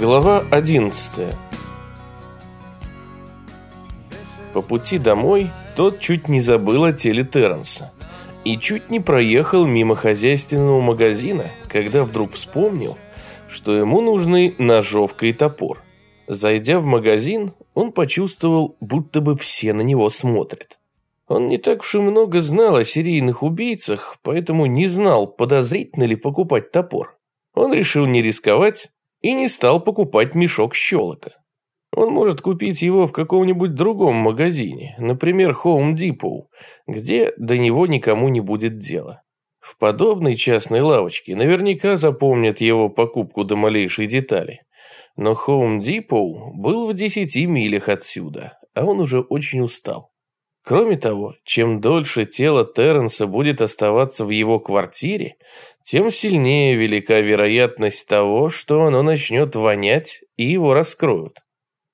Глава 11 По пути домой тот чуть не забыл о теле Терренса и чуть не проехал мимо хозяйственного магазина, когда вдруг вспомнил, что ему нужны ножовка и топор. Зайдя в магазин, он почувствовал, будто бы все на него смотрят. Он не так уж и много знал о серийных убийцах, поэтому не знал, подозрительно ли покупать топор. Он решил не рисковать и не стал покупать мешок щелока. Он может купить его в каком-нибудь другом магазине, например, Home Depot, где до него никому не будет дела. В подобной частной лавочке наверняка запомнят его покупку до малейшей детали. Но Home Depot был в 10 милях отсюда, а он уже очень устал. Кроме того, чем дольше тело Терренса будет оставаться в его квартире, тем сильнее велика вероятность того, что оно начнет вонять и его раскроют.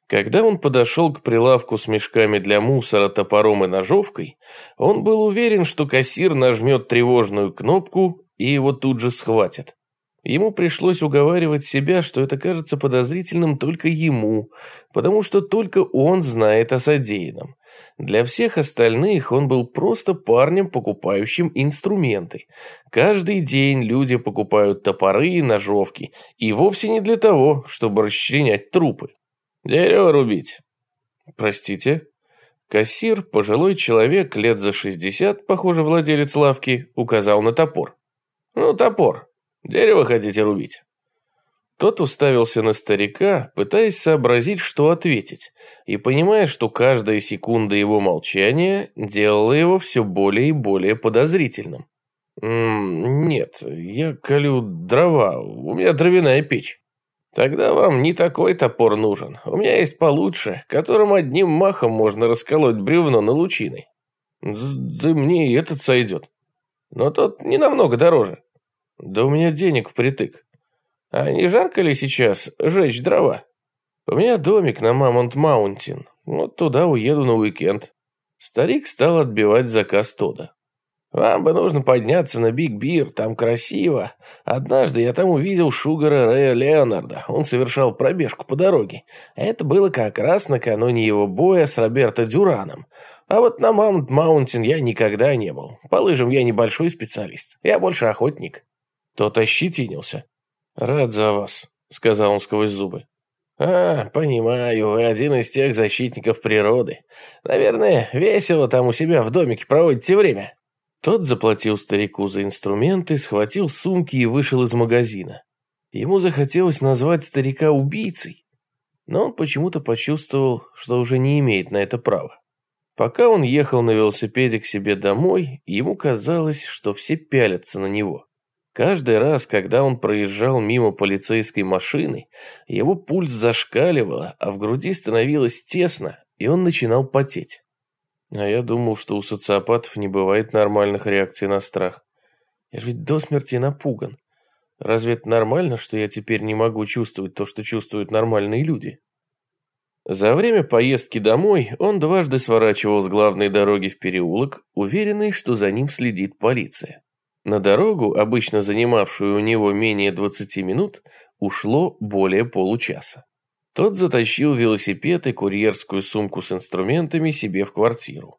Когда он подошел к прилавку с мешками для мусора, топором и ножовкой, он был уверен, что кассир нажмет тревожную кнопку и его тут же схватят. Ему пришлось уговаривать себя, что это кажется подозрительным только ему, потому что только он знает о содеянном. Для всех остальных он был просто парнем, покупающим инструменты. Каждый день люди покупают топоры и ножовки, и вовсе не для того, чтобы расчленять трупы. Дерево рубить. Простите? Кассир, пожилой человек, лет за 60, похоже, владелец лавки, указал на топор. Ну, топор. Дерево хотите рубить? Тот уставился на старика, пытаясь сообразить, что ответить, и понимая, что каждая секунда его молчания делала его все более и более подозрительным. «Нет, я колю дрова, у меня дровяная печь». «Тогда вам не такой топор нужен. У меня есть получше, которым одним махом можно расколоть бревно на лучины». «Да мне и этот сойдет. Но тот не намного дороже». «Да у меня денег впритык. А не жарко ли сейчас жечь дрова? У меня домик на Мамонт-Маунтин. Вот туда уеду на уикенд. Старик стал отбивать заказ Тода. «Вам бы нужно подняться на Биг Бир, там красиво. Однажды я там увидел Шугара Рэя Леонарда. Он совершал пробежку по дороге. Это было как раз накануне его боя с Роберто Дюраном. А вот на Маммот Маунтин я никогда не был. По лыжам я небольшой специалист. Я больше охотник». Тод ощетинился. «Рад за вас», — сказал он сквозь зубы. «А, понимаю, вы один из тех защитников природы. Наверное, весело там у себя в домике проводите время». Тот заплатил старику за инструменты, схватил сумки и вышел из магазина. Ему захотелось назвать старика убийцей, но он почему-то почувствовал, что уже не имеет на это права. Пока он ехал на велосипеде к себе домой, ему казалось, что все пялятся на него. Каждый раз, когда он проезжал мимо полицейской машины, его пульс зашкаливало, а в груди становилось тесно, и он начинал потеть. А я думал, что у социопатов не бывает нормальных реакций на страх. Я же ведь до смерти напуган. Разве это нормально, что я теперь не могу чувствовать то, что чувствуют нормальные люди? За время поездки домой он дважды сворачивал с главной дороги в переулок, уверенный, что за ним следит полиция. На дорогу, обычно занимавшую у него менее 20 минут, ушло более получаса. Тот затащил велосипед и курьерскую сумку с инструментами себе в квартиру.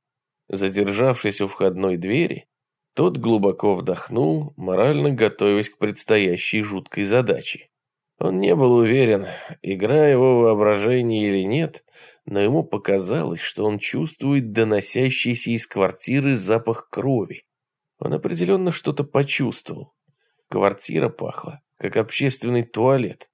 Задержавшись у входной двери, тот глубоко вдохнул, морально готовясь к предстоящей жуткой задаче. Он не был уверен, игра его воображения или нет, но ему показалось, что он чувствует доносящийся из квартиры запах крови, он определенно что-то почувствовал. Квартира пахла, как общественный туалет.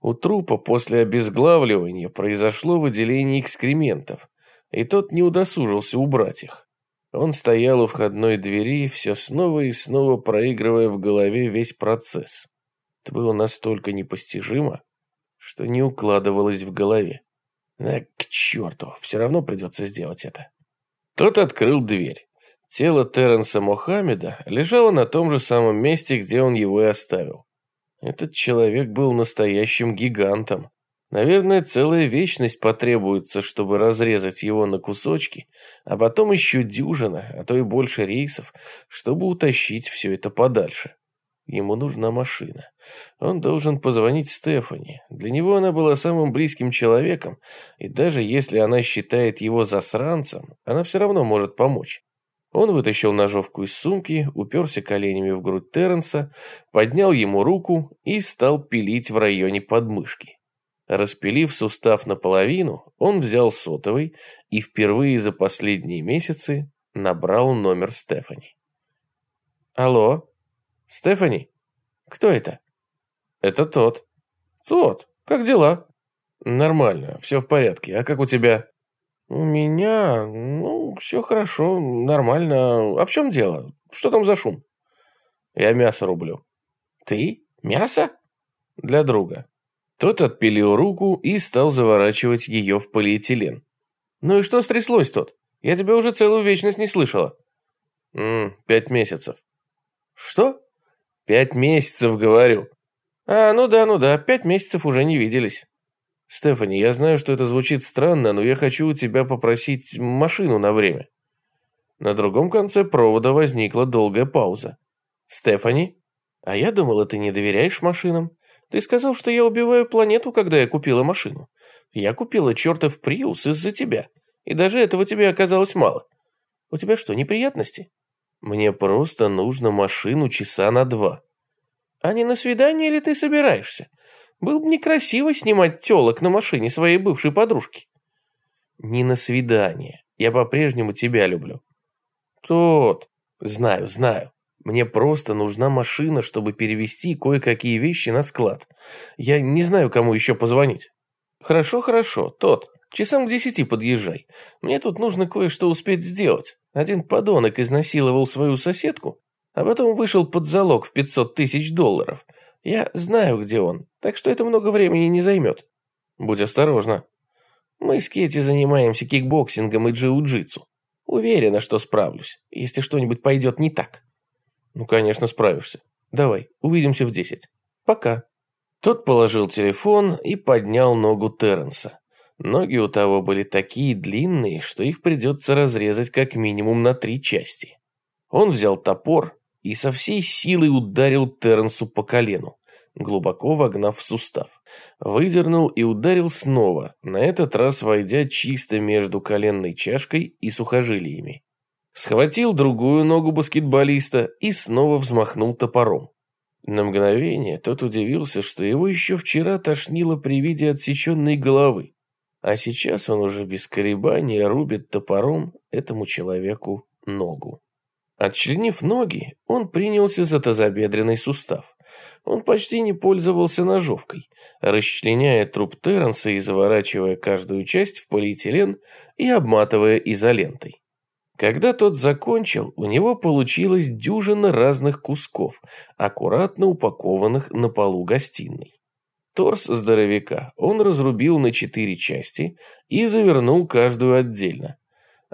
У трупа после обезглавливания произошло выделение экскрементов, и тот не удосужился убрать их. Он стоял у входной двери, все снова и снова проигрывая в голове весь процесс. Это было настолько непостижимо, что не укладывалось в голове. А, к черту, все равно придется сделать это. Тот открыл дверь. Тело Терренса Мохаммеда лежало на том же самом месте, где он его и оставил. Этот человек был настоящим гигантом. Наверное, целая вечность потребуется, чтобы разрезать его на кусочки, а потом еще дюжина, а то и больше рейсов, чтобы утащить все это подальше. Ему нужна машина. Он должен позвонить Стефани. Для него она была самым близким человеком, и даже если она считает его засранцем, она все равно может помочь. Он вытащил ножовку из сумки, уперся коленями в грудь Терренса, поднял ему руку и стал пилить в районе подмышки. Распилив сустав наполовину, он взял сотовый и впервые за последние месяцы набрал номер Стефани. «Алло? Стефани? Кто это?» «Это тот». «Тот? Как дела?» «Нормально, все в порядке. А как у тебя?» «У меня... ну, все хорошо, нормально. А в чем дело? Что там за шум?» «Я мясо рублю». «Ты? Мясо?» «Для друга». Тот отпилил руку и стал заворачивать ее в полиэтилен. «Ну и что стряслось тот? Я тебя уже целую вечность не слышала». «Ммм, пять месяцев». «Что?» «Пять месяцев, говорю». «А, ну да, ну да, пять месяцев уже не виделись». «Стефани, я знаю, что это звучит странно, но я хочу у тебя попросить машину на время». На другом конце провода возникла долгая пауза. «Стефани? А я думала, ты не доверяешь машинам. Ты сказал, что я убиваю планету, когда я купила машину. Я купила чертов Приус из-за тебя. И даже этого тебе оказалось мало. У тебя что, неприятности? Мне просто нужно машину часа на два. А не на свидание ли ты собираешься? Было бы некрасиво снимать телок на машине своей бывшей подружки. Не на свидание. Я по-прежнему тебя люблю. Тот. Знаю, знаю. Мне просто нужна машина, чтобы перевести кое-какие вещи на склад. Я не знаю, кому еще позвонить. Хорошо, хорошо. Тот. Часам к десяти подъезжай. Мне тут нужно кое-что успеть сделать. Один подонок изнасиловал свою соседку, а потом вышел под залог в 500 тысяч долларов. Я знаю, где он, так что это много времени не займет. Будь осторожна. Мы с Кетти занимаемся кикбоксингом и джиу-джитсу. Уверена, что справлюсь, если что-нибудь пойдет не так. Ну, конечно, справишься. Давай, увидимся в десять. Пока. Тод положил телефон и поднял ногу Терренса. Ноги у того были такие длинные, что их придется разрезать как минимум на три части. Он взял топор и со всей силой ударил Терренсу по колену, глубоко вогнав в сустав. Выдернул и ударил снова, на этот раз войдя чисто между коленной чашкой и сухожилиями. Схватил другую ногу баскетболиста и снова взмахнул топором. На мгновение тот удивился, что его еще вчера тошнило при виде отсеченной головы, а сейчас он уже без колебания рубит топором этому человеку ногу. Отчленив ноги, он принялся за тазобедренный сустав. Он почти не пользовался ножовкой, расчленяя труп Терренса и заворачивая каждую часть в полиэтилен и обматывая изолентой. Когда тот закончил, у него получилось дюжина разных кусков, аккуратно упакованных на полу гостиной. Торс здоровяка он разрубил на четыре части и завернул каждую отдельно.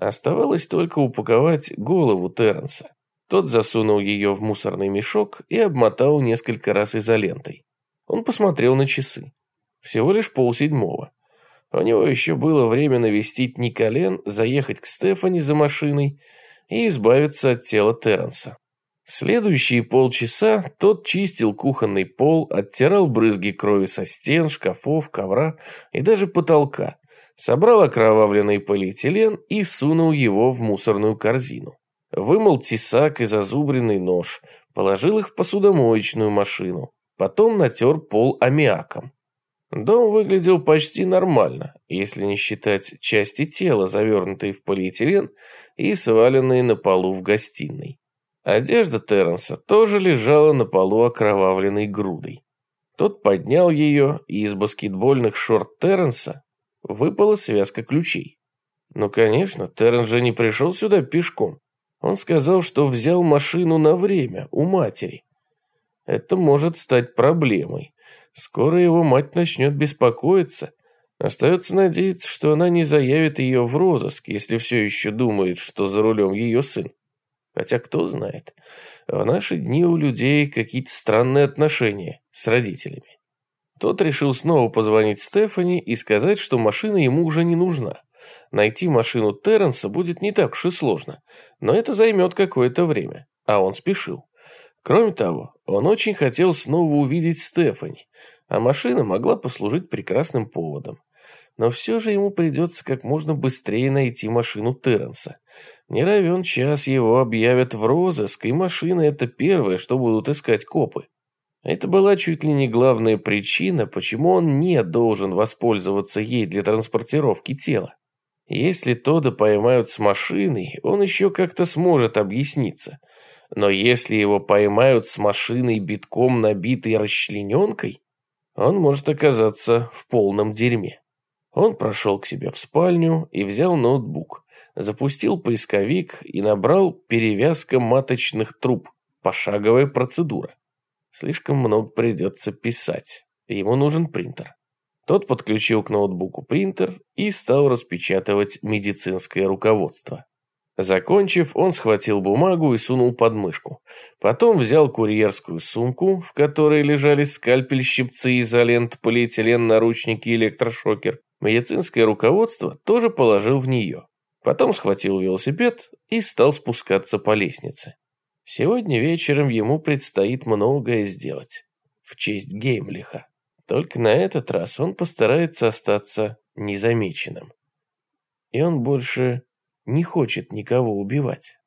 Оставалось только упаковать голову Терренса. Тот засунул ее в мусорный мешок и обмотал несколько раз изолентой. Он посмотрел на часы. Всего лишь полседьмого. У него еще было время навестить Николен, заехать к Стефани за машиной и избавиться от тела Терренса. Следующие полчаса тот чистил кухонный пол, оттирал брызги крови со стен, шкафов, ковра и даже потолка, собрал окровавленный полиэтилен и сунул его в мусорную корзину. Вымыл тесак и зазубренный нож, положил их в посудомоечную машину, потом натер пол аммиаком. Дом выглядел почти нормально, если не считать части тела, завернутые в полиэтилен и сваленные на полу в гостиной. Одежда Терренса тоже лежала на полу окровавленной грудой. Тот поднял ее, и из баскетбольных шорт Терренса выпала связка ключей. Ну, конечно, Терренс же не пришел сюда пешком. Он сказал, что взял машину на время у матери. Это может стать проблемой. Скоро его мать начнет беспокоиться. Остается надеяться, что она не заявит ее в розыск, если все еще думает, что за рулем ее сын. Хотя кто знает, в наши дни у людей какие-то странные отношения с родителями. Тот решил снова позвонить Стефани и сказать, что машина ему уже не нужна. Найти машину Терренса будет не так уж и сложно, но это займет какое-то время, а он спешил. Кроме того, он очень хотел снова увидеть Стефани, а машина могла послужить прекрасным поводом. Но все же ему придется как можно быстрее найти машину Терренса. Не равен час его объявят в розыск, и машина – это первое, что будут искать копы. Это была чуть ли не главная причина, почему он не должен воспользоваться ей для транспортировки тела. Если Тода поймают с машиной, он еще как-то сможет объясниться. Но если его поймают с машиной битком набитой расчлененкой, он может оказаться в полном дерьме. Он прошел к себе в спальню и взял ноутбук, запустил поисковик и набрал перевязка маточных труб, пошаговая процедура. Слишком много придется писать. Ему нужен принтер. Тот подключил к ноутбуку принтер и стал распечатывать медицинское руководство. Закончив, он схватил бумагу и сунул под мышку. Потом взял курьерскую сумку, в которой лежали скальпель, щипцы, изолент, полиэтилен, наручники электрошокер. Медицинское руководство тоже положил в нее. Потом схватил велосипед и стал спускаться по лестнице. Сегодня вечером ему предстоит многое сделать. В честь Геймлиха. Только на этот раз он постарается остаться незамеченным. И он больше не хочет никого убивать.